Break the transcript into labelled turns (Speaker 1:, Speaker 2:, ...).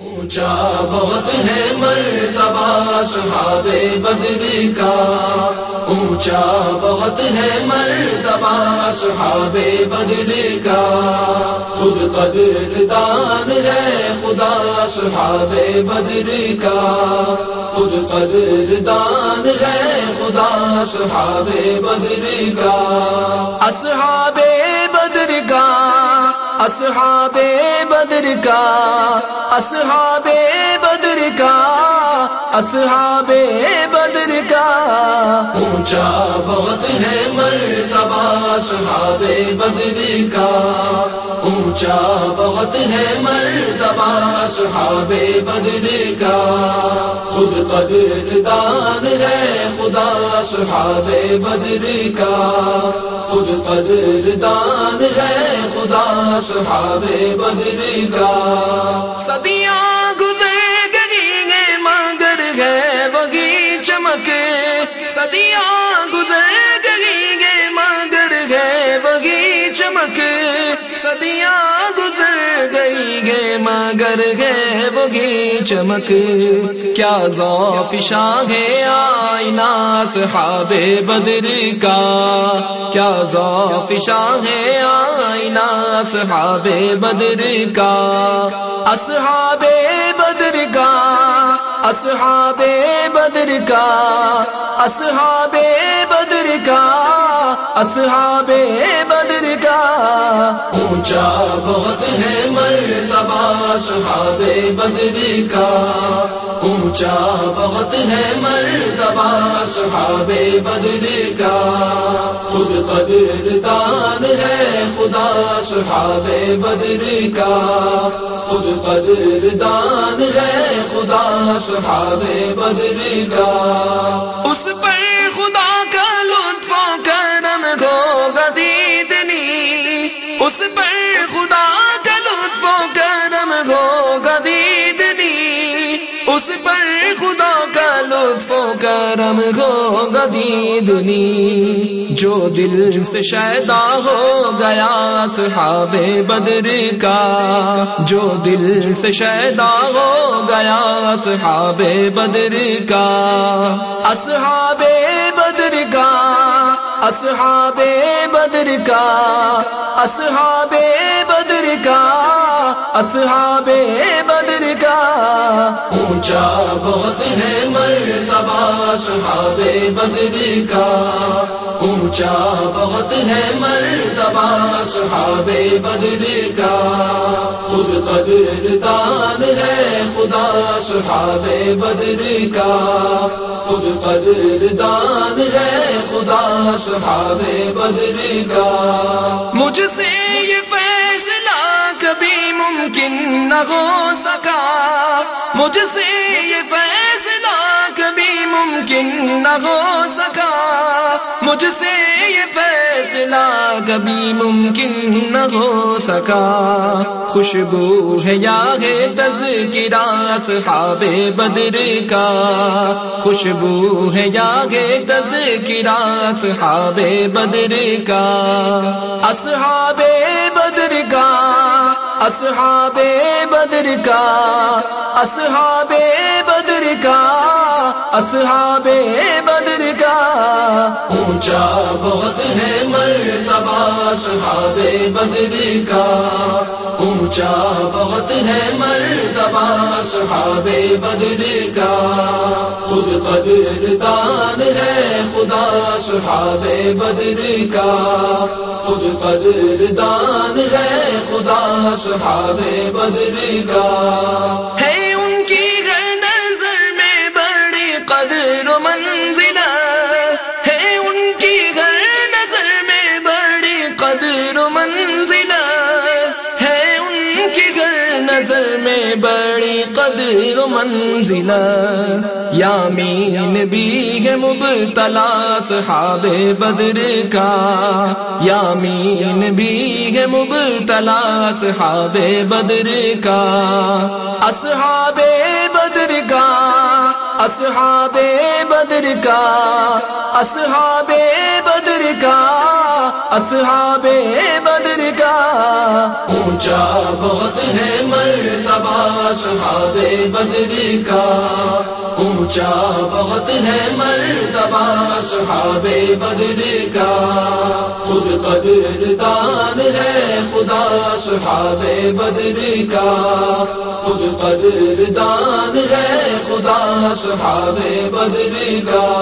Speaker 1: اونچا بہت ہے مرتبہ صحاب بدر کا۔ اونچا بہت ہے مرتبہ صحاب بدر کا۔ خود قدر دان ہے خدا صحاب بدر کا۔ خود قدر دان ہے خدا صحاب بدر کا۔
Speaker 2: اصحاب بدر کا اصحاب بدر کا، اصحاب بدر کا، اصحاب بدر کا۔
Speaker 1: اونچا بہت ہے مرتبہ اصحاب بدر کا۔ اونچا بہت ہے مرتبہ صحاب بدر کا۔ خود قدر دان ہے خدا صحاب بدر کا۔ خود قدر دان ہے خدا صحاب بدر کا۔
Speaker 2: صدیاں گزر گئی گے مگر ہے وہی چمک صدیاں گزر گئی گے مگر ہے وہی چمک صدیاں گے، مگر ہے وہی چمک۔ کیا ذوف شاہ ہے آئینہ صحاب بدر کا۔ کیا ذوف ہے آئینہ صحاب بدر کا۔ اصحاب بدر کا، اصحاب بدر کا، اصحاب بدر کا۔ اصحاب بدر کا۔
Speaker 1: اونچا بہت ہے مرتبہ صحاب بدر کا۔ اونچا بہت ہے مرتبہ صحاب بدر کا۔ خود قدر دان ہے خدا صحاب بدر کا۔ خود قدر دان ہے خدا صحاب بدر کا۔
Speaker 2: اس پر خدا کرم گو گدیدنی جو دل سے شیدا ہو گیا صحاب بدر کا۔ جو دل سے شیدا ہو گیا صحاب بدر کا۔ اصحاب بدر کا، اصحاب بدر کا۔ اصحاب بدر کا، اصحاب بدر کا
Speaker 1: اونچا بہت ہے مرتبہ صحاب بدر کا۔ اونچا بہت ہے مرتبہ صحاب بدر کا۔ خود قدر دان ہے خدا صحاب بدر کا۔ خود قدر دان ہے خدا صحاب بدر کا۔
Speaker 2: مجھ سے یہ ممکن نہ ہو سکا۔ مجھ سے یہ فیصلہ کبھی ممکن نہ ہو سکا۔ مجھ سے یہ فیصلہ کبھی ممکن نہ ہو سکا۔ خوشبو ہے یا ہے تذکرہ صحاب بدر کا۔ خوشبو ہے یا ہے تذکرہ صحاب بدر کا۔ اصحاب بدر کا اصحاب بدر کا اصحاب بدر کا اصحاب بدر کا۔
Speaker 1: اونچا بہت ہے مر صحاب بدر کا۔ اونچا بہت ہے مرتبہ صحاب بدر کا۔ خود قدر دان ہے خدا صحاب بدر کا۔ خود قدر دان ہے خدا صحاب بدر کا۔
Speaker 2: بڑی قدر و منزلہ یامین بھی ہے مبتلا، صحاب بدر کا۔ یامین بھی ہے مبتلا، صحاب بدر کا۔ اصحاب بدر کا، اصحاب بدر کا۔ اصحاب بدر کا اصحاب بدر کا۔
Speaker 1: اونچا بہت ہے مرتبہ صحاب بدری کا۔ اونچا بہت ہے مرتبہ صحاب بدری کا۔ خود قدر دان ہے خدا صحاب بدری کا۔ خود قدر دان ہے خدا صحاب بدری کا۔